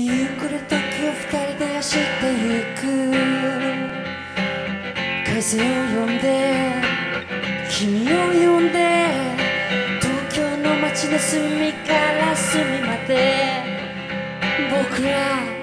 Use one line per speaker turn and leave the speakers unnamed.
ゆっくり時を二人で走ってゆく風を呼んで君を呼んで東京の街の隅から隅まで僕ら